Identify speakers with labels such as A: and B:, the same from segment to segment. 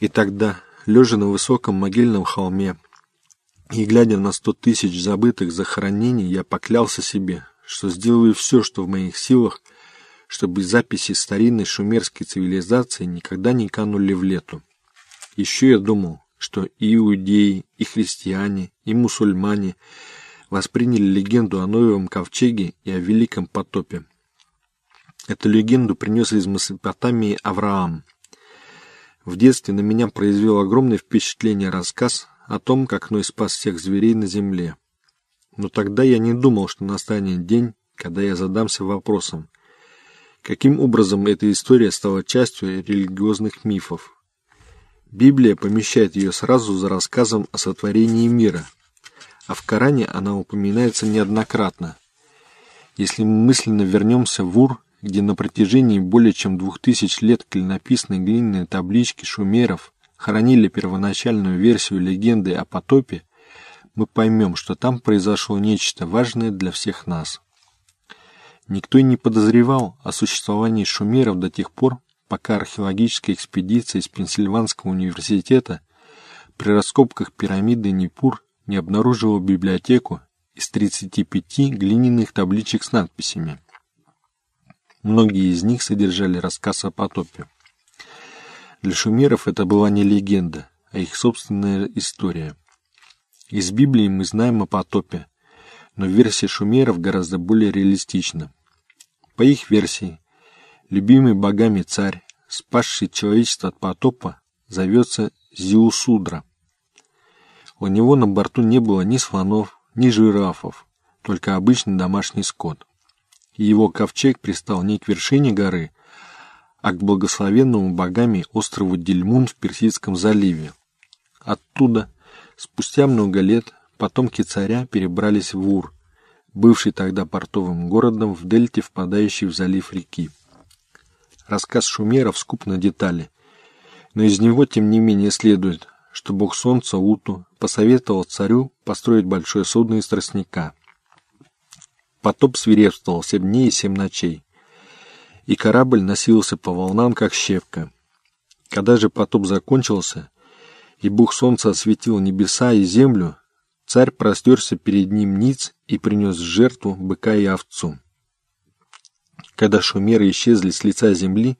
A: И тогда, лежа на высоком могильном холме и глядя на сто тысяч забытых захоронений, я поклялся себе, что сделаю все, что в моих силах, чтобы записи старинной шумерской цивилизации никогда не канули в лету. Еще я думал, что иудеи, и христиане, и мусульмане восприняли легенду о Новом Ковчеге и о Великом потопе. Эту легенду принес из Месопотамии Авраам. В детстве на меня произвел огромное впечатление рассказ о том, как Ной спас всех зверей на земле. Но тогда я не думал, что настанет день, когда я задамся вопросом, каким образом эта история стала частью религиозных мифов. Библия помещает ее сразу за рассказом о сотворении мира, а в Коране она упоминается неоднократно. Если мы мысленно вернемся в Ур, где на протяжении более чем двух тысяч лет клинописные глиняные таблички шумеров хранили первоначальную версию легенды о потопе, мы поймем, что там произошло нечто важное для всех нас. Никто и не подозревал о существовании шумеров до тех пор, пока археологическая экспедиция из Пенсильванского университета при раскопках пирамиды Непур не обнаружила библиотеку из 35 глиняных табличек с надписями. Многие из них содержали рассказ о потопе. Для шумеров это была не легенда, а их собственная история. Из Библии мы знаем о потопе, но версия шумеров гораздо более реалистична. По их версии, любимый богами царь, спасший человечество от потопа, зовется Зиусудра. У него на борту не было ни слонов, ни жирафов, только обычный домашний скот. Его ковчег пристал не к вершине горы, а к благословенному богами острову Дельмун в Персидском заливе. Оттуда, спустя много лет, потомки царя перебрались в Ур, бывший тогда портовым городом в дельте, впадающей в залив реки. Рассказ шумеров скуп на детали, но из него, тем не менее, следует, что бог солнца Уту посоветовал царю построить большое судно из тростника. Потоп свирепствовал семь дней и семь ночей, и корабль носился по волнам, как щепка. Когда же потоп закончился, и бог солнца осветил небеса и землю, царь простерся перед ним ниц и принес жертву быка и овцу. Когда шумеры исчезли с лица земли,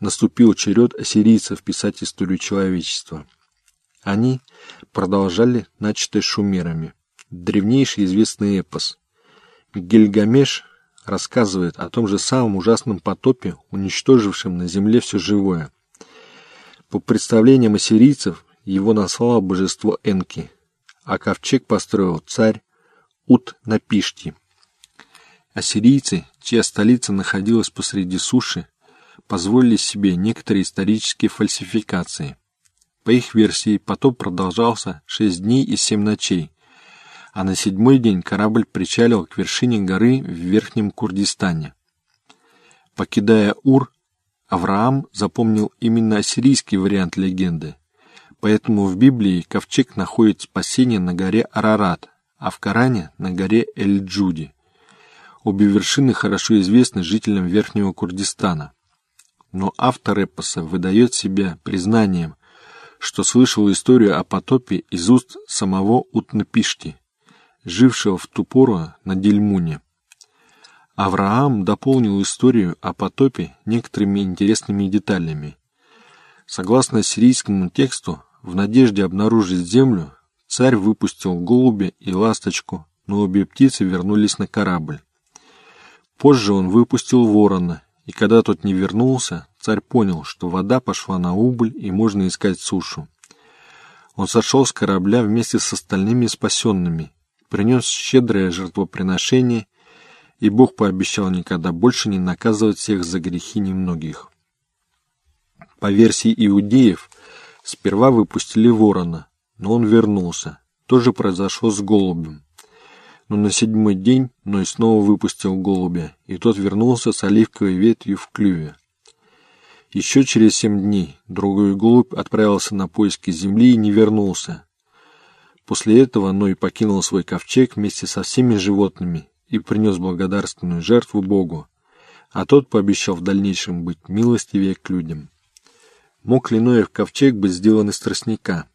A: наступил черед ассирийцев писать историю человечества. Они продолжали начатое шумерами. Древнейший известный эпос. Гильгамеш рассказывает о том же самом ужасном потопе, уничтожившем на земле все живое. По представлениям ассирийцев, его наслало божество Энки, а ковчег построил царь Ут-Напишти. Ассирийцы, чья столица находилась посреди суши, позволили себе некоторые исторические фальсификации. По их версии, потоп продолжался шесть дней и семь ночей, а на седьмой день корабль причалил к вершине горы в Верхнем Курдистане. Покидая Ур, Авраам запомнил именно ассирийский вариант легенды, поэтому в Библии ковчег находит спасение на горе Арарат, а в Коране – на горе Эль-Джуди. Обе вершины хорошо известны жителям Верхнего Курдистана. Но автор эпоса выдает себя признанием, что слышал историю о потопе из уст самого Утнапишти, жившего в ту пору на Дельмуне. Авраам дополнил историю о потопе некоторыми интересными деталями. Согласно сирийскому тексту, в надежде обнаружить землю, царь выпустил голубя и ласточку, но обе птицы вернулись на корабль. Позже он выпустил ворона, и когда тот не вернулся, царь понял, что вода пошла на убыль и можно искать сушу. Он сошел с корабля вместе с остальными спасенными, принес щедрое жертвоприношение, и Бог пообещал никогда больше не наказывать всех за грехи немногих. По версии иудеев, сперва выпустили ворона, но он вернулся. То же произошло с голубем но на седьмой день Ной снова выпустил голубя, и тот вернулся с оливковой ветвью в клюве. Еще через семь дней другой голубь отправился на поиски земли и не вернулся. После этого Ной покинул свой ковчег вместе со всеми животными и принес благодарственную жертву Богу, а тот пообещал в дальнейшем быть милостивее к людям. Мог ли Ноев ковчег быть сделан из тростника?